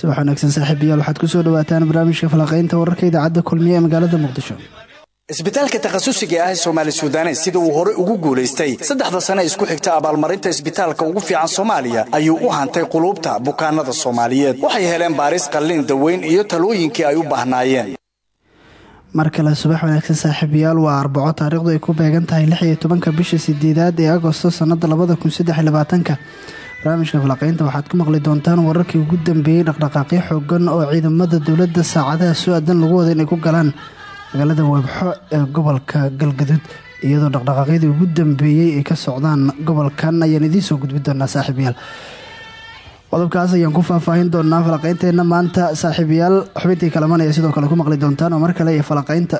subax wanaagsan saaxiibayaal waxaad ku soo dhawaataan barnaamijka falaqaynta wararka idaacadda kulmiye ee magaalada muqdisho. Isbitaalka takhasusiga ah ee soomaali suudanes sida uu hore ugu guulaystay saddexda sane isku xigta abaalmarinta isbitaalka ugu fiican soomaaliya ayuu u hantay quluubta bukaanada soomaaliyeed. Waxay heleen baaris qallin daweyn iyo talooyinkii ay u baahnaayeen. Mar kale subax wanaagsan saaxiibayaal waa arbaco taariikhdu ay ku beegan tahay lix iyo tobanka bisha sideedaad ee agosto sannada labada kun barnaamijka falaqaynta waxaad ku maqli doontaan wararkii ugu dambeeyey dhaqdhaqaaqyo xoogan oo ciidamada dowladda saacadaha soo-aadan lagu wada inay ku galaan magaalada webxo ee gobolka galgaduud. Iyadoo dhaqdhaqaaqyadii ugu dambeeyey ay ka socdaan gobolkan ayaan idiin soo gudbi doonaa saaxiibayaal. Qodobkaas ayaan ku faahfaahin doonaa falaqaynteena maanta saaxiibayaal xubintii kalaman ayaa sidoo kale ku maqli doontaan oo mar kale iyo falaqaynta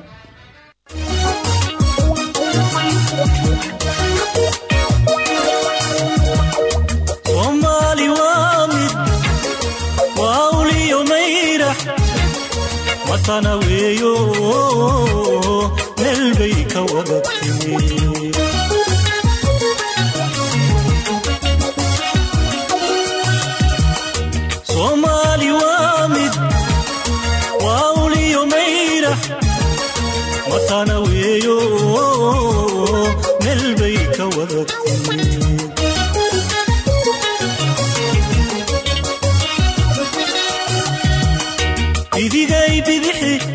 watana weeyo meel bay ka wada timi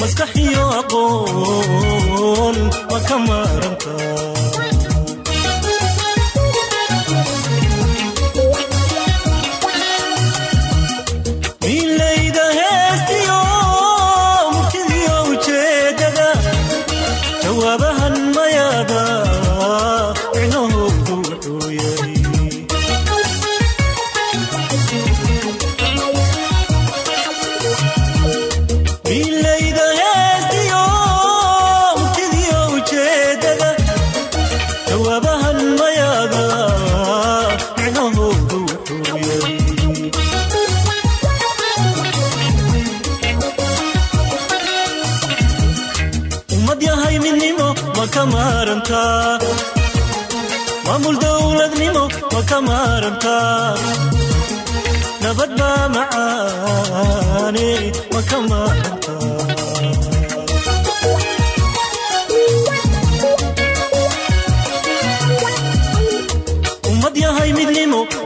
maskaxiyo aqoon ma ka maaranta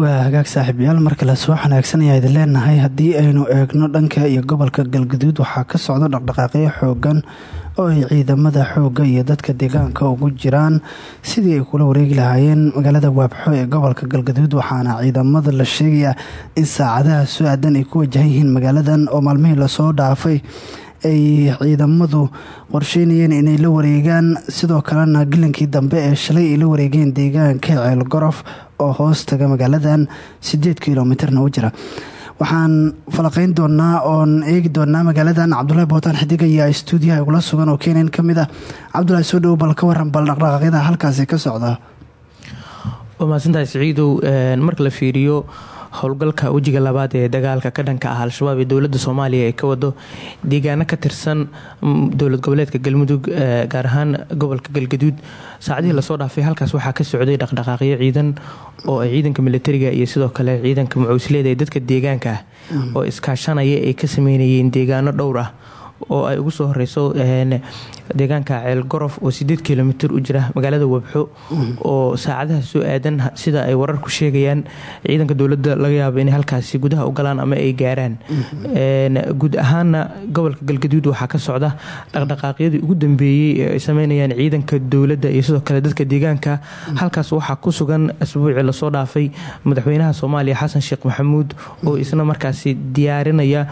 waa hagaag saaxiibayaal mar kale soo wanaagsan ayaa idin leenahay haddii aynu eegno dhanka iyo gobolka galgaduud waxaa ka socda dhaqdhaqaaqyo xoogan oo ay ciidamada xoogga iyo dadka deegaanka ugu jiraan. Sidii ay kula wareegi lahaayeen magaalada waabxo ee gobolka galgaduud waxaana ciidamada la sheegayaa in saacadaha soo aadan ay ku wajahan yihiin magaaladan oo maalmihii la soo dhaafay. Ay ciidamadu qorsheynayeen inay la wareegaan sidoo kalena gilinkii dambe ee shalay ay la wareegeen deegaanka ceelgorof oo hoos taga magaaladan sideed kilomitarna u jira waxaan falaqeyn doonaa oon eegi doonaa magaaladan cabdulahi bootaan xidig ayaa stuudiyaha igula sugan oo keenan ka mid ah. Cabdulahi soo dhowo bal ka waran bal dhaqdhaqaaqyada halkaasi ka socda. Waa mahadsantahay siciidow marka la fiiriyo howlgalka wejiga labaad ee dagaalka ka dhanka ah al-shabaab ee dowladda soomaaliya ee ka wado deegaano ka tirsan dowlad goboleedka galmudug gaar ahaan gobolka galgaduud. Saacadihii la soo dhaafay halkaas waxaa ka socday dhaqdhaqaaqyo ciidan oo ay ciidanka militariga iyo sidoo kale ciidanka mucawsleeda ee dadka deegaanka ah oo iskaashanaya ay ka sameynayeen deegaano dhowr ah oo ay ugu soo horeyso deegaanka ceel gorof oo sideed kilomitr u jira magaalada wabxo oo saacadaha soo aadan sida ay wararku sheegayaan ciidanka dowladda laga yaabo inay halkaasi gudaha u galaan ama ay gaaraan. Guud ahaana gobolka galgaduud waxaa ka socda dhaqdhaqaaqyadii ugu dambeeyey ee ay sameynayaan ciidanka dowladda iyo sidoo kale dadka deegaanka. Halkaas waxaa ku sugan asbuucii la soo dhaafay madaxweynaha soomaaliya xasan sheekh maxamuud oo isna markaasi diyaarinaya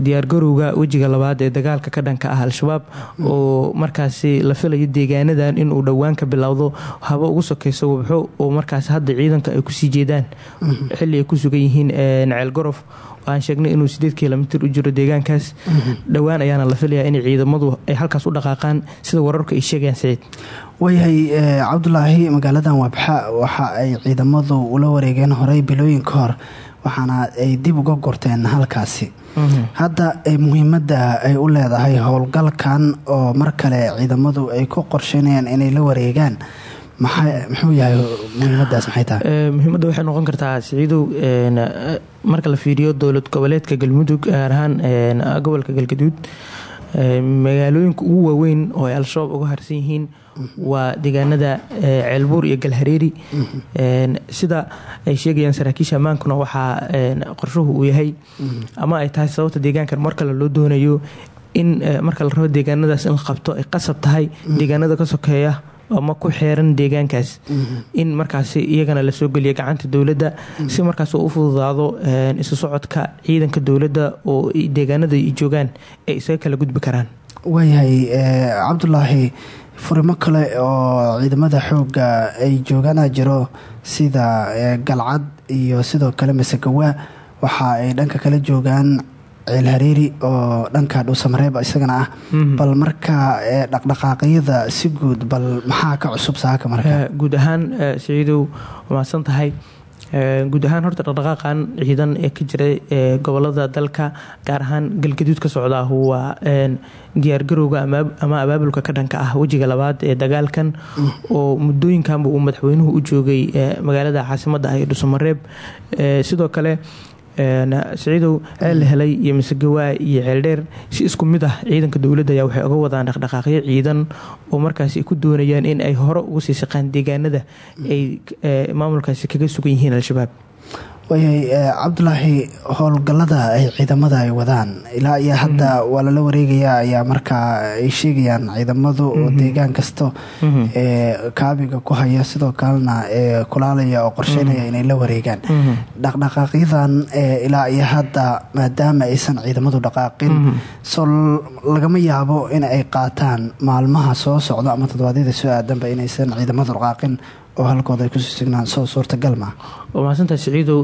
diyaargarowga wejiga labaad ee dagaalka ka dhanka ah al-shabaab oo markaasi la filayo deegaanadan inuu dhowaan ka bilowdo haba ugu sokeyso wabxo oo markaas hadda ciidanka ay ku sii jeedaan. Xili ay ku sugan yihiin ceel gorof. Aan sheegnay inuu sideed kilomitr u jiro deegaankaas. Dhowaan ayaana la filayaa in ciidamadu ay halkaas u dhaqaaqaan sida wararku ay sheegayaan saciid waayahay cabdulaahi magaaladan wabxa waxa ay ciidamadu ula wareegeen horey bilooyin ka hor waxaana ay dib uga gorteen halkaasi hadda muhiimadda ay u leedahay howlgalkan oo mar kale ciidamadu ay ku qorsheynayaan inay la wareegaan muxuu yahay muhiimadaas maxay tahay? Muhiimadda waxay noqon kartaa siciidow marka la fiiriyo dowlad goboleedka galmudug gaar ahaan gobolka galgaduud magaalooyinka ugu waaweyn oo ay al-shabaab uga harsan yihiin waa deegaanada ceelbuur iyo galhareeri sida ay sheegayaan saraakiisha ammaankuna waxaa qorshuhu uu yahay. Ama ay tahay sababta deegaankan mar kale loo doonayo in marka la rabo deegaanadaas in la qabto ay qasab tahay deegaanada ka sokeeya ama ku xeeran deegaankaas. In markaasi iyagana la soo geliya gacanta dowladda si markaas u fududaado isu socodka ciidanka dowladda oo deegaanada ay joogaan ay isaga kala gudbi karaan. Waayahay cabdulaahi furimo kale oo ciidamada xoogga ay joogaana jiro sida galcad iyo sidoo kale masagawa waxa ay dhanka kale joogaan ceel hareeri oo dhanka dhuusamareeb isagana ah. Bal marka dhaqdhaqaaqyada si guud bal maxaa ka cusub saaka marka? Guud ahaan siciidow mahadsan tahay guud ahaan horta dhaqdhaqaaqan ciidan ee ka jira gobollada dalka gaar ahaan galgaduud ka socda waa diyaargarowga ama abaabulka ka dhanka ah wejiga labaad ee dagaalkan. Oo muddooyinkanba uu madaxweynuhu u joogay magaalada caasimadda ah ee dhuusamareeb sidoo kale siciidow ceel helay iyo masegawaa iyo ceeldheer si isku mid ah ciidanka dowladda ayaa waxay uga wadaan dhaqdhaqaaqyo ciidan oo markaasi ku doonayaan in ay hore uga sii shaqaan deegaanada ay maamulkaasi kaga sugan yihiin al-shabaab waayay cabdulaahi howlgallada ay ciidamada ay wadaan. Ilaa iyo hadda waa lala wareegayaa ayaa markaa ay sheegayaan ciidamadu oo deegaan kasto ee kaabiga ku haya sidoo kalena ee kulaalaya oo qorsheynaya inay la wareegaan. Dhaqdhaqaaqyadan ilaa iyo hadda maadaama aysan ciidamadu dhaqaaqin soo lagama yaabo in ay qaataan maalmaha soo socdo ama toddobaadyada soo aadanba inaysan ciidamadu dhaqaaqin oo halkooda ay ku sii sugnaan soo suurtagal ma. Waa mahadsantaha siciidow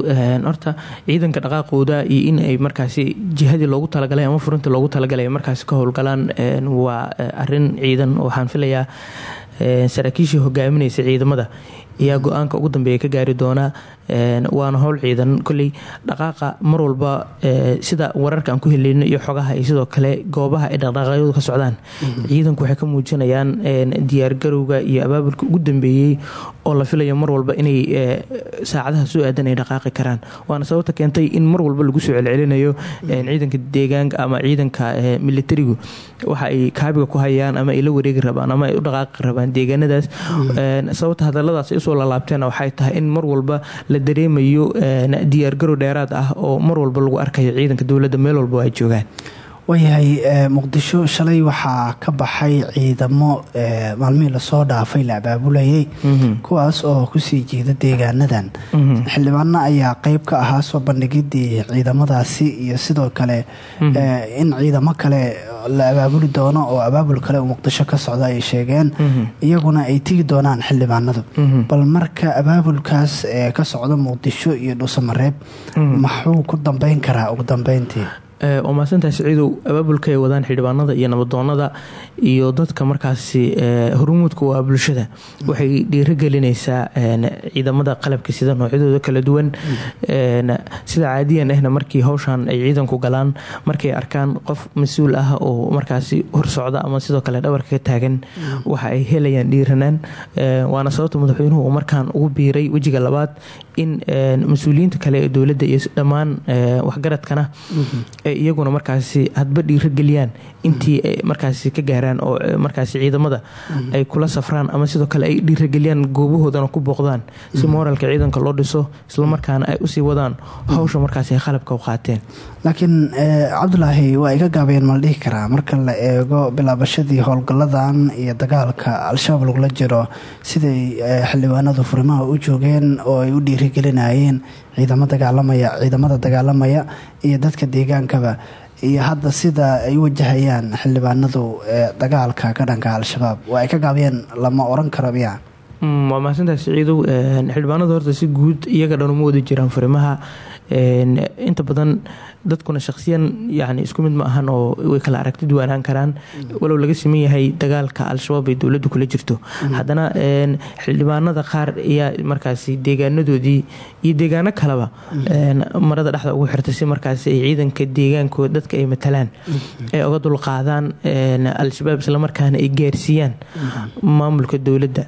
horta ciidanka dhaqaaqooda iyo in ay markaasi jihadii loogu talagalay ama furintii loogu talagalay markaasi ka howlgalaan waa arrin ciidan waxaan filayaa saraakiishii hogaaminaysa ciidamada ayaa go'aanka ugu dambeeya ka gaari doonaa waana howl ciidan. Koley dhaqaaqa mar walba sida wararka aan ku heleyno iyo xogaha iyo sidoo kale goobaha ay dhaqdhaqaaqyadu ka socdaan. Ciidanku waxay ka muujinayaan diyaargarowga iyo abaabulka ugu dambeeyey oo la filayo mar walba inay saacadaha soo aadan ay dhaqaaqi karaan. Waana sababta keentay in mar walba lagu soo celcelinayo ciidanka deegaanka ama ciidanka militarigu. Waxa ay kaabiga ku hayaan ama ay la wareegi rabaan ama ay u dhaqaaqi rabaan deegaanadaas. Sababta hadaladaas ay u soo lalaabteen waxay tahay in mar walba la dareemayo diyaargarow dheeraad ah oo mar walba lagu arkayo ciidanka dowladda meel walba ay joogaan waayahay muqdisho shalay waxaa ka baxay ciidamo maalmihii la soo dhaafay la abaabulayay kuwaas oo ku sii jeeda deegaanadan. Xildhibaano ayaa qeyb ka ahaa soo bandhigidii ciidamadaasi iyo sidoo kale in ciidamo kale la abaabuli doono oo abaabul kale uu muqdisho ka socda ay sheegeen. Iyaguna ay tigi doonaan xildhibaanadu. Bal marka abaabulkaas ee ka socda muqdisho iyo dhuusamareeb maxuu ku dambeyn karaa ugu dambeyntii waa mahadsantahay siciidow abaabulka ay wadaan xildhibaanada iyo nabadoonada iyo dadka markaasi hormuudka waa bulshada waxay dhiirigelinaysaa ciidamada qalabka sida noocyadooda kala duwan. Sida caadiyan ahna markii hawshan ay ciidanku galaan markay arkaan qof mas'uul ah oo markaasi horsocda ama sidoo kale dhabarka ka taagan waxa ay helayaan dhiiranaan. Waana sababta madaxweynuhu markaan ugu biiray wejiga labaad in mas'uuliyiinta kale ee dowladda iyo dhammaan waxgaradkana ay iyaguna markaasi hadba dhiirageliyaan intii ay markaasi ka gaaraan oo markaasi ciidamada ay kula safraan ama sidoo kale ay dhiirageliyaan goobahoodana ku booqdaan si mooralka ciidanka loo dhiso islamarkaana ay u sii wadaan hawsha markaasi ay qalabka u qaateen laakiin cabdulaahi waa iga gaabeen ma la dhihi karaa? Marka la eego bilaabashadii howlgalladan iyo dagaalka al-shabaab lagula jiro siday xildhibaanadu furimaha u joogeen oo ay u dhiirigelinayeen ciidamo dagaalamaya ciidamada dagaalamaya iyo dadka deegaankaba iyo hadda sida ay u wajahayaan xildhibaanadu dagaalka ka dhanka al-shabaab waa ay ka gaabiyeen lama oran karo miya? Waa mahadsantahay siciidow xildhibaanadu horta si guud iyaga dhan uma wada jiraan furimaha inta badan dadkuna shaqsiyan yani isku mid ma ahan oo way kala aragti duwanaan karaan. Walow laga siman yahay dagaalka al-shabaab ay dowladdu kula jirto. Haddana xildhibaanada qaar ayaa markaasi deegaanadoodii iyo deegaano kaleba marada dhexda ugu xirta si markaasi ay ciidanka deegaankooda dadka ay matalaan ay oga dulqaadaan al-shabaab islamarkaana ay gaarsiiyaan maamulka dowladda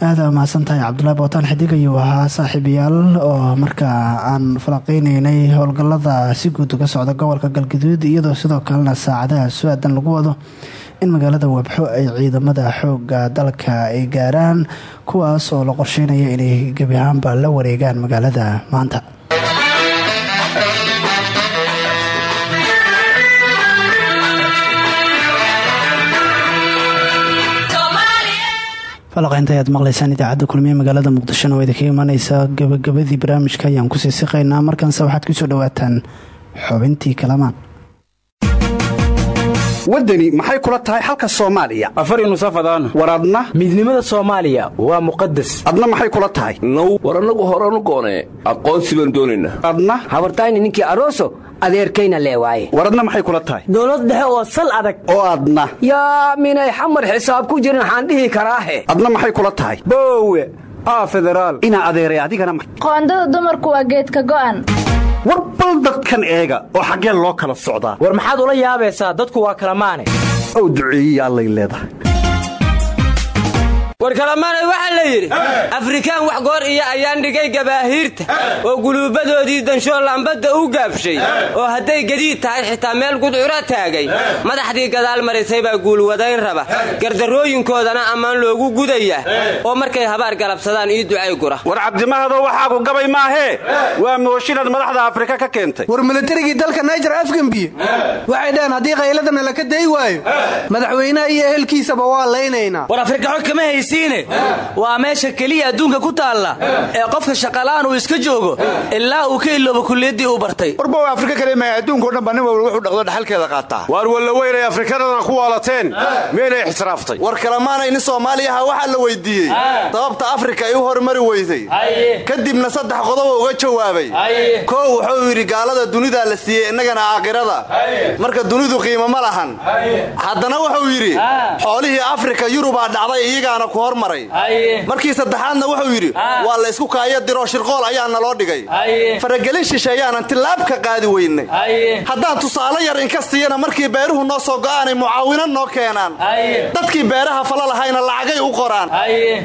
aada mahadsantahay. Cabdulaahi bootaan xidig ayuu ahaa saaxiibayaal oo markaa aan falaqeyneynay howlgallada si guud uga socda gobolka galgaduud iyadoo sidoo kalena saacadaha su'aadan lagu wado in magaalada wabxo ay ciidamada xooga dalka ay gaaraan kuwaas oo la qorsheynaya inay gebi ahaanba la wareegaan magaalada maanta falaqeynta ayaad maqlaysaan idaacadda kulmiye magaalada muqdishona waa idinkaga imaaneysaa gabagabadii barnaamijka ayaan ku sii siqaynaa. Markanse waxaad ku soo dhawaataan xubintii kalamaan. Waddani maxay kula tahay xalka soomaaliya? Afari nusafadaan war adna? Midnimada soomaaliya waa muqadas adna maxay kula tahay? Now war annagu horanu goonee aqoonsi baan doonaynaa adna? Habartayni ninkii aroso adeerkayna lee waaye. War adna maxay kula tahay? Dowlad dhexe oo sal adag. Oo adna yaa minay xamar xisaab ku jirin waxaan dhihi karaahe adna maxay kula tahay? Boowe aa federaal. Inaa adeeray adigana qoondada dumarku waa geedka go'an. War bal dadkan eega oo xaggee loo kala socdaa. War maxaad ula yaabaysaa dadku waa kala maane. Ow duceeyiya allay leedahay war kalamaanay waxaa la yidhi afrikaan wax goor iyo ayaan dhigay gabaahiirta oo guluubbadoodii danshoo lambadda u gaabshay oo hadday gadiid tahay xitaa meel gudcura taagay. Madaxdii gadaal marisay baa guulwadayn raba. Gardarrooyinkoodana ammaan loogu gudaya oo markay habaar galabsadaan ii ducay gura. War cabdimahado waxaagu gabay maahee waa mooshiinaad madaxda afrika ka keentay. War milatarigii dalka naijer afgambiye waxay dhaheen haddii qayladana laka day waayo madaxweynaha iyo ehelkiisaba waa laynaynaa kama haysiine waa meesha keliya adduunka ku taalla. Ee qofka shaqala'aan uu iska joogo ilaa uu ka iloobo kuliyaddii uu bartay. Warbow afrika kale ma adduunko dhan ba nin walba wuxuu dhaqdo dhaxalkeeda qaataa. Waar walla weynay afrikadana ku waalateen. Miyaynay ixtiraaftay war kalamaanay nin soomaaliyaha waxaa la weydiiyey. Sababta afrika ay u hormari weysay kadibna saddex qodobo uga jawaabay. Koow wuxuu yidhi gaalada dunidaa la siiyey innagana aakhirada marka dunidu qiimo ma lahan. Haddana wuxuu yidhi xoolihii afrika yurubaa dhacday iyagaana ku hormaray. Markii saddexaadna wuxuu yidhi waa la ysku kaaya diroo shirqool ayaa naloo dhigay. Faragelin shisheeyaanan tillaab ka qaadi weynay. Haddaan tusaale yar inka siiyana markii beeruhu noo soo go'aanay mucaawino noo keenaan. Dadkii beeraha fala lahayna lacagay u qoraan.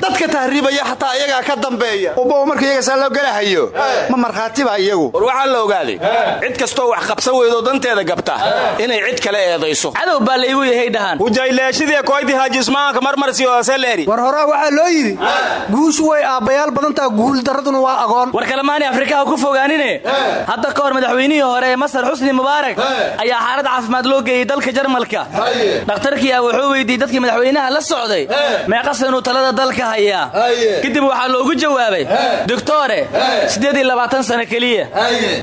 Dadka tahriibaya xataa iyagaa ka dambeeya. Ubbow marka iyaga saa loo gelahayo ma markhaatiba iyagu. War waxaa la ogaaday cid kastoo wax qabsan weydoo danteeda gabta inay cid kale eedayso. Cadow baa laygu yahay dhahan hujayleeshidii koydii haajismaanka marmarsi oo seleeri horaa waxaa loo yidhi guushu way aabbayaal badantaa guuldarraduna waa agoon. War kalemaani afrikaha ku fogaanine. Hadda ka hor madaxweynihii hore masar xusni mubaarak ayaa xaalad caafimaad loo geeyey dalka jarmalka. Dhakhtarkii wuxuu weydiiyey dadkii madaxweynaha la socday meeqa sanuu talada dalka hayaa. Kadib waxaa loogu jawaabay doctore sano keliya.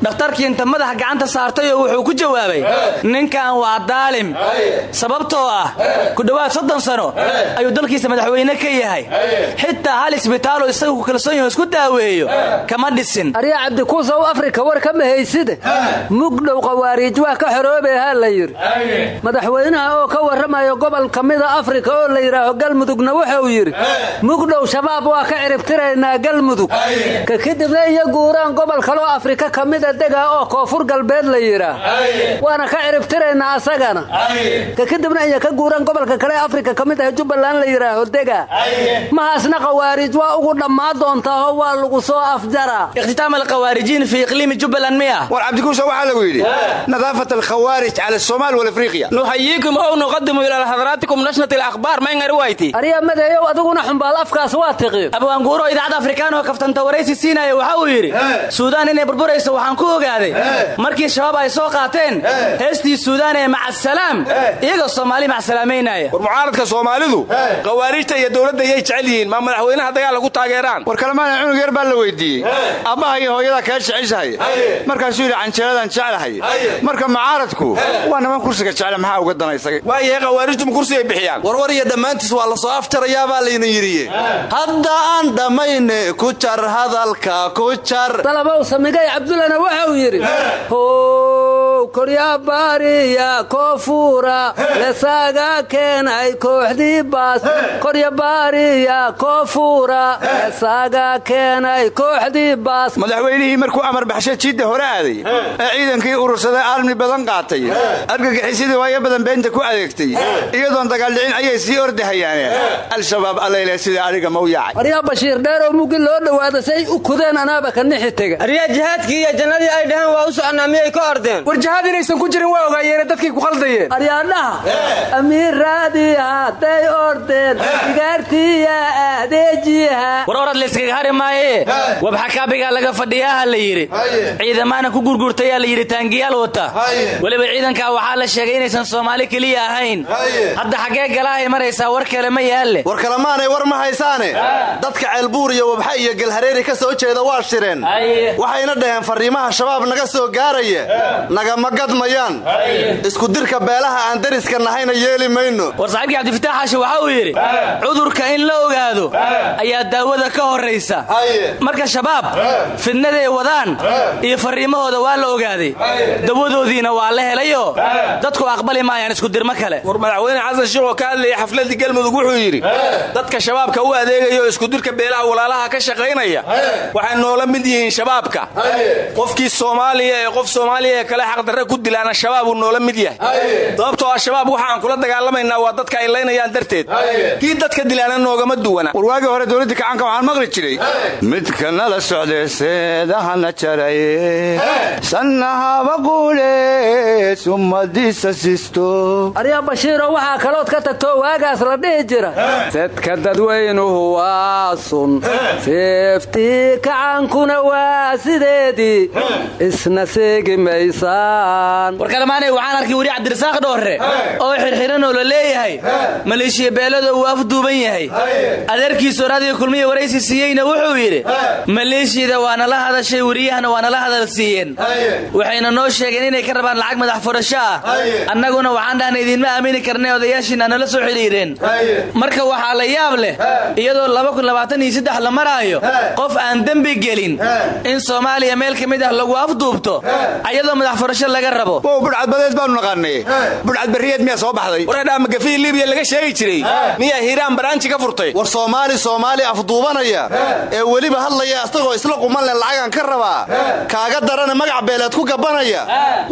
Dhakhtarkii inta madaxa gacanta saartayoo wuxuu ku jawaabay ninkan waa daalim. Sababtoo ah ku dhowaad soddon sano ayuu dalkiisa madaxweyne leeyahay xitaa hal isbitaalo isaga ku kalsoon yaho isku daaweeyo. Kama dhisin. Arya cabdikuusow afrika war ka mahayside mugdhow khawaariij waa ka xoroobehaa la yidhi. Madaxweynaha oo ka warramayo gobol ka afrika oo la yidhaaho galmudugna wuxuu yidhi mugdhow shabaab waa ka ciribtiraynaa galmudug. Ka kadibna iyo guuraan gobol kaloo afrika ka mida dega oo koonfur galbeed la yidhaah waana ka ciribtiraynaa asagana. Ka kadibna iyo ka guuraan gobolka kale afrika ka mid ah jubbaland la yidhaaho dega mahaasna khawaariij waa ugu dhammaa doontaahoo waa lagu soo afjaraa. Ikhtiitaam alkhawaarijiin fi iqliimi jubbaland miya. War cabdikuusa waxaa lagu yidhi nadaafat alkhawaarij cala asomaal walafriqiya nuxayiikum ow nuqadimu ilaa hadraatikum nashnat alakhbaar mayngar wayti arya madeeyow adiguna xumbaal afkaas waa tiqiin abwaanguuro idaacadda afrikaan oo kaftanta waraysi siinaya waxa uu yidhi suudaan inay burburayso waxaan ku ogaaday. Markii shabaab ay soo qaateen heestii suudaan ee macasalaam iyagoo soomaali macsalaamaynaya war mucaaradka soomaalidu khawaarijta iyo dowladda yay jecel yihiin. Ma madaxweynaha dagaal lagu taageeraan. War kalemaana cunug yar baa la weydiiyey. Abbaha iyo hooyadaa kaa jeceshahay? Markaasuu yidhi canjeeladaan jeclahay. Marka mucaaradku waa niman kursiga jecle maxaa uga danaysagay waayahe khawaarijtu ma kursigay bixiyaan. Warwar iyo dhammaantiis waa la soo aftarayaabaa layna yidhiye. Hadda aan dhammayne ku jar hadalka ku jar. Samigay cabdullana waxau yidhi how koryabaariya koonfuura lesaga keenay kooxdii baas. Koryabaariya koonfuura lesaga keenay kooxdii baas. Madaxweynihii markuu amar baxshay jiidda hore aaday ee ciidankii urursaday aalmi badan qaatay. Argagixisidii waayo badan beenta ku adeegtay. Iyadoon dagaaldhicin ayay sii ordahayaane al-shabaab allayle sida adiga mau yaacay. Aryaa bashiir dheeroo mugi loo dhowaada say u kudeen anaaba ka nixi tega. Aryaa jihaadkii iyo jannadii ay dhaheen waa u soconnaa miyay ka ordeen war jihaad inaysan ku jirin waa ogaayeene dadkay ku khaldayeen. Aryaadhaha amiiraadii hadday ordeen digaartiya adeejiha war orad layskaga hari maaye? Wabxakaabigaa laga fadhiyaha la yidhi. Ciidamaana ku gurgurtayaa la yidhi taangiyaal wata. Weliba ciidankaa waxaa la sheegay inaysan soomaali keliya ahayn. Hadda xaggee galahay maraysaa war kale ma yaalle. War kalemaanay war ma haysaane. Dadka ceelbuur iyo wabxa iyo galhareeri ka soo jeeda waa shireen. Waxayna dhaheen farriimaha shabaab naga soo gaaraya nagama gadmayaan isku dirka beelaha aan dariska nahayna yeeli mayno. War saaxiibkii cabdifitaax xaashi waxa uu yidhi cudurka in la ogaado ayaa daawada ka horraysa. Marka shabaab fidnaday wadaan iyo farriimahooda waa la ogaaday. Dawadoodiina waa la helayoo dadku aqbali maayaan iskudirmo kale. War madaxweyne xasan sheikh oo ka hadlayay xafladii galmudug wuxuu yidhi dadka shabaabka u adeegaya oo iskudirka beelaha walaalaha ka shaqaynaya waxay noola mid yihiin shabaabka. Qofkii soomaaliya ee qof soomaaliya ee kale xaqdarre ku dilaana shabaabuu noola mid yahay. Sababtoo ah shabaab waxa aan kula dagaalamaynaa waa dadka ay laynayaan darteed. Kii dadka dilaana noogama duwana war waagii hore dowladda kacanka waxaan maqli jiray. Midka nala socdee seedahana jaraye sannahaba guule summadiisa sisto. Aryaa bashiiro waxaa kalood ka tagtoo waagaas la dhihi jira. Sadka dadweynuhu waa sun. Seeftii kacankuna waa sideedii. Isna seegi war kalemaanay waxaan arkay weli cabdirasaaq dhoorre oo xirxiran oo la leeyahay. Maleeshiya beelada uu afduuban yahay. Adeerkiisu raadiyo kulmiya waraysi siiyeyna wuxuu yidhi maleeshiyada waa nala hadashay weriyahana waa nala hadal siiyeen. Waxayna noo sheegeen inay ka rabaan lacag madax furasho ah. Annaguna waxaan dhahna idiinma aamini karnay odayaashiina nala soo xidhiireen. Marka waxaa la yaab leh iyadoo la maraayo qof aan dembi gelin in soomaaliya meel ka mid ah lagu afduubto ayadoo madax furasho laga rabo. Wow budhcadbadeed baanu naqaanay. Budhcad barriyeed miyaa soo baxday? Waradhaa magafihii libiya laga sheegi jiray. Miyaa hiiraan baraanji ka furtay? War soomaali soomaali afduubanaya. Ee weliba hadlaya asagoo isla qumanle lacagan ka rabaa kaaga darana magac beeleed ku gabanaya.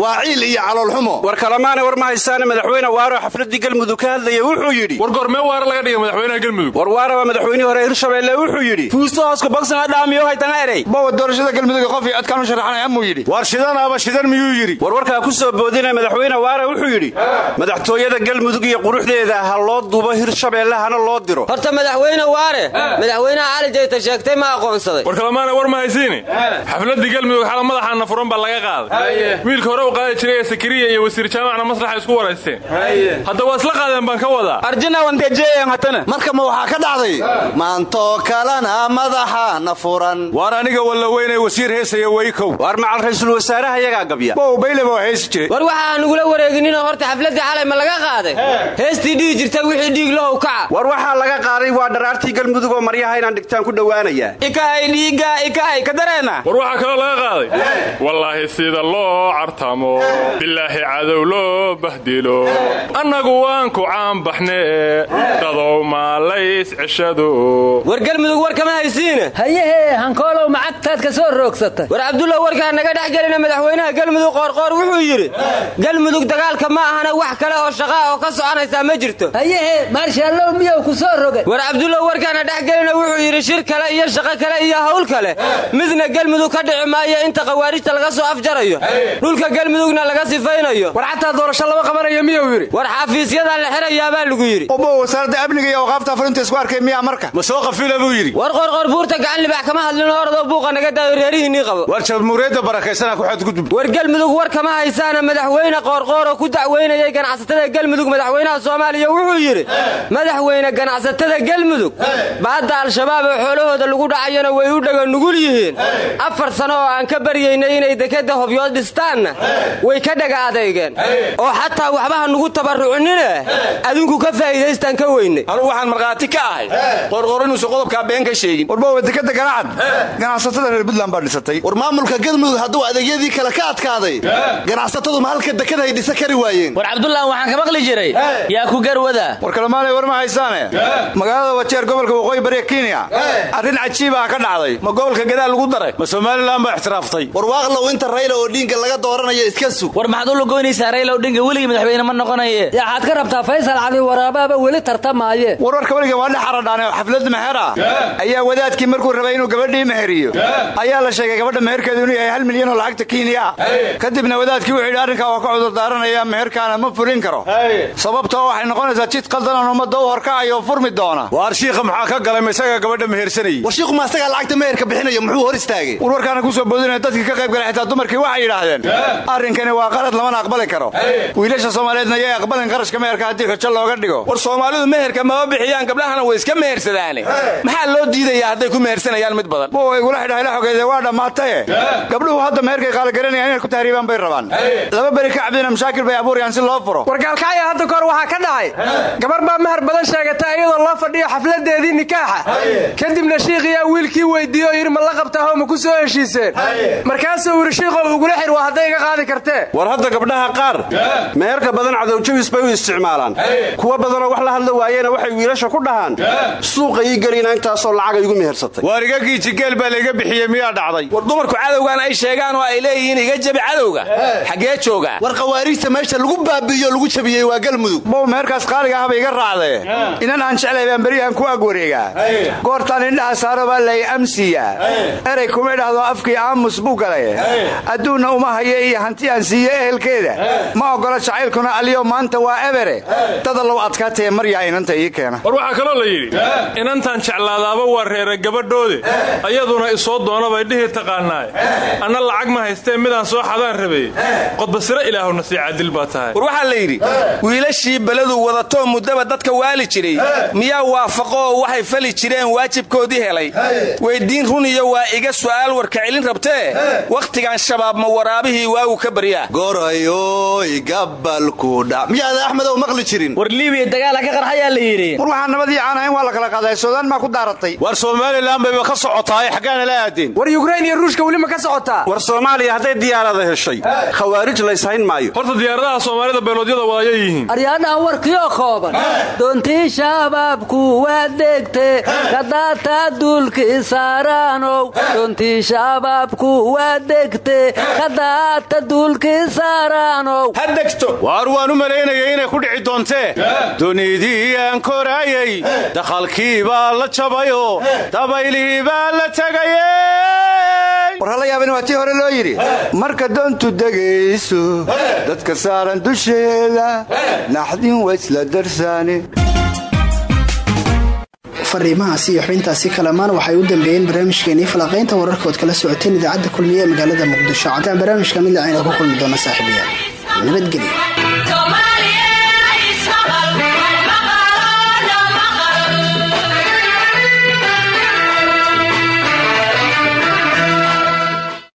Waa ciil iyo caloolxumo war kalemaana war ma haysaane madaxweyne waaro xafladii galmudug ka hadlaya wuxuu yidhi. War goormee waara laga dhiga madaxweynaha galmudug? War waara waa madaxweynihii hore hirshabeelle wuxuu yidhi. Fuustohooska bogsana dhaamiyo haytana erey bawa doorashada galmudug qof iyo codkaan u sharaxanay amuu yidhi. War shidanaaba shidan miyuu yidhi war warkaa ku soo boodina madaxweyne waara wuxuu yidhi madaxtooyada galmudug iyo quruxdeeda ha loo dubo hirshabeelle hana loo diro. Horta madaxweyne waare madaxweynaha cali jayta sheegtay ma aqoonsaday. War kalemaana war ma haysiine xafladii galmudug xala madaxaana furan baa laga qaaday. Wiilka hore u qaadi jiray ee sakariya iyo wasiir jaamacna masraxa isku waraysteen. Hadda waa isla qaadeen baan ka wadaa. Arjina wantejeeyan hatana. Marka ma waxaa ka dhacday maantoo kalena madaxana furan. Waar aniga walla weynay wasiir heesaya weykow. Waar macal raysul wasaaraha yagaa gabya war waxaa nugula wareegininoo horta xafladdii xalay ma laga qaaday? Heestii dhihi jirta wixii dhiig lahow kaca. War waxaa laga qaaday waa dharaartii galmudug oo maryaha inaan dhigtaan ku dhowaanaya. Ikahay dhiigga ikahay ka dareena war waxaa kaloo laga qaaday? Wallaahi sida loo cartamo bilaahi cadow loo bahdilo. Annagu waan ku caanbaxne dadow maalays ceshado. War galmudug war kama haysiine? Hayehee hankoolow macagtaad ka soo roogsatay war cabdulla warkaa naga dhex gelina madaxweynaha galmudug qoorqoor wuxuu yidhi galmudug dagaalka ma ahana wax kale oo shaqaa oo ka soconaysaa ma jirto. Hayehee maarshallow miyow ku soo rogay? War cabdulla warkaana dhex gelina wuxuu yidhi shir kale iyo shaqo kale iyo hawl kale. Midna galmudug ka dhici maayo inta khawaarijta laga soo afjarayo. Dhulka galmudugna laga sifaynayo. War xataa doorasho lama qabanayo miyuu yidhi? War xafiisyadaa la xirayaabaa lagu yidhi. Wasaaradda amniga iyo awqaafta afarinta isku arkay miyaa marka? Ma soo qafila buu yidhi. War qorqor buurta gacan libax kama hadlin orodoo buuqa naga daayo reerihiinnii qabo. War jamhuuriyadda barakaysana ku xadgudub. War galmudug war kama haysaana madaxweyne qoorqoor oo ku dacweynayay ganacsatada galmudug madaxweynaha soomaaliya wuxuu yidhi madaxweyne ganacsatada galmudug baadda al-shabaab oo xoolahooda lagu dhacayana way u dhaga nugul yihiin. Afar sano oo aan ka baryaynay inay dekadda hobyood dhistaanna way ka dhaga adeygeen oo xataa waxbaha nugu tabarrucinine adinku ka faa'iidaystaan ka weyne. Anugu waxaan markhaati ka ahay qorqor inuusan qodobkaa been ka sheegin. Warbowa dekadda ganacad. Ganacsatada reer buntland baa dhisatay. War maamulka galmudug hadduu adeegyadii kale ka adkaaday ganacsatadu ma halka dekada ay dhisa kari waayeen. War cabdullah waxaan ka maqli jiray yaa ku garwada war kalemaanay war ma haysaane. Magaalada wajeer gobolka waqooyi bariga kenya. Arrin cajiibaa ka dhacday. Ma gobolka gadaal lagu daray? Ma somalilan baa ixtiraaftay war waaqlow inta rayla oo dhiinga laga dooranayo iska sug. War maxaad u lugoynaysaa rayla odhinga weligii madaxweyne ma noqonaye. Yaa xaad ka rabtaa faysal cali waraabaaba weli tartamaaye. Warwarka weliga waa dhex aradhaane oo xaflad meher ah ayaa wadaadkii markuu rabay inuu gabadhii meheriyo. Ayaa la sheegay gabadha meherkeedu inuu yahay hal milyan oo lacagta kenya. Ah kadibna wadaadkii wuxuu yidhi arrinkaa waa ka cudurdaaranaya meherkaana ma fulin karo. Sababtoo waxay noqonaysaa jid qaldanan ummadda u horkacayo furmi doona. Waar shiikha maxaa ka galay? Ma isagaa gabadha mehersanayey war shiikhuma asagaa lacagta meherka bixinaya muxuu hor istaagay? Warwarkaana ku soo boodinaya dadkii ka qayb galay xitaa dumarkii waxay yidhaahdeen. Arrinkani waa qalad lamana aqbali karo. Wiilasha soomaaliyeedna yay aqbalin qarashka meherka haddii xujo looga dhigo. War soomaalidu meherka mama bixiyaan gabdhahana way iska mehersadaane. Maxaa loo diidayaa hadday ku mehersanayaan mid badan? Igula xidhahay la xogeede waa dhammaataye gabdhuhu hadda meherkay qaaligaranayaan inay ku tahriibaan bay rabaan. Laba beri ka cabdina mashaakil bay abuurayaan si loo furo. Wargaalkacya hadda kahor waxaa ka dhacay. Gabar baa mahar badan sheegata iyadoo loo fadhiyo xafladeedii nikaaxa. Kadibna shiikhiyaa wiilkii weydiiye oo yidhi ma la qabtaahoo ma ku soo heshiiseen. Markaasuu yidhi shiikhow igula xir waa hadday iga qaadi kartee. War hadda gabdhaha qaar. Meherka badan cadowjabis bay u isticmaalaan. Kuwa badanoo wax la hadla waayeena waxay wiilasha ku dhahaan. Suuqa ii gelina intaasoo lacaga igu mehersatay. Waar iga giijigeel baa layga bixiyey miyaa dhacday? War dumarku cadowgan ay sheegaan oo ay leeyihiin iga jabi cadowga xaggee joogaa war khawaariijta meesha lagu baabi'iyo lagu jabiyey waa galmudug bow meherkaas qaaliga ahba iga raacdee inan aan jeclay baan beriyahan ku ag wareegaa. Goortaan indhaha saaro baa lay amsiyaa erey kuma idhaahdo afkii aamus buu galay. Adduunna uma haye iyo hanti aan siiye ehelkeeda. Ma oggola jacaylkuna aliyo maanta waa ebere. Dadalow adkaatee maryaa inanta ii keena. War waxaa kaloo la yidhi inantaan jeclaadaaba waa reera gabadhoode. Ayaduna isoo doona bay dhihi taqaanaaye anna lacag ma haystee midaan soo xadaan rabay qodbasiro ilaahuna sii cadil baa tahay. War waxaa la yidhi wiilashii beladu wadatoo muddaba dadka waali jiray. Miyaa waafaqo oo waxay fali jireen waajibkoodii helay? Weyddiin run iyo waa iga su'aal warka celin rabtee? Wakhtigan shabaab ma waraabihii waagu ka baryaa? Gorayoy gabalku dha miyaada axmedow maqli jirin? War liibiya dagaala ka qarxayaa la yidhi. War waxaan nabadii aan ahayn waa la kala qaaday suudaan maa ku daaratay? War somalilan bayba ka socotaay xaggaana la aadeen war yukrain iyo ruushka weli ma ka socotaa? War soomaaliya hadday diyaarada heshay khawaarij layshayn maayo. Horta diyaaradaha soomaalida beeloodyada wadaayay yihiin. Aryaadhaha warkioo kooban. Doontii shabaabku waa degte. Kadaata duulkii saaraanow. Doontii shabaabku waa degte. Kadaata duulkii saaraanow. Ha degto. Waar waan u malaynayay inay ku dhici doontee dunidii aan koraayay dakhalkii baa la jabayoo dabaylihii baa la tegayey war hala yaabin waa tii hore loo yidhi? Marka doontu degayso dadka saaran dusheeda naxdin waa isla darsaane fariimahaasi iyo xubintaasi kalamaan waxay u dambeeyeen barnaamijkeenii falaqaynta wararkood kala socoteen idaacadda kulmiye ee magaalada muqdisho. Cadaan barnaamijka mid lacayna ku kulmi doona saaxiibayaal nabadgelyo